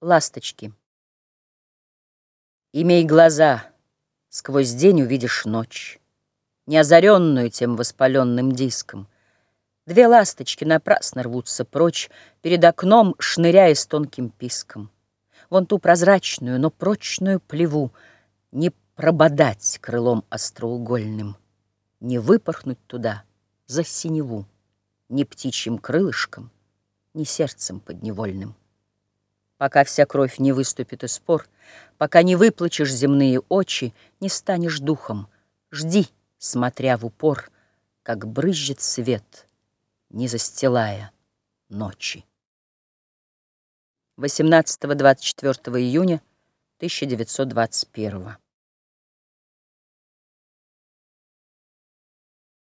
Ласточки. Имей глаза, сквозь день увидишь ночь, Не озаренную тем воспаленным диском. Две ласточки напрасно рвутся прочь, Перед окном шныряя с тонким писком. Вон ту прозрачную, но прочную плеву Не прободать крылом остроугольным, Не выпорхнуть туда за синеву, Ни птичьим крылышком, ни сердцем подневольным. Пока вся кровь не выступит из пор, Пока не выплачешь земные очи, Не станешь духом. Жди, смотря в упор, Как брызжет свет, не застилая ночи. 18-24 июня 1921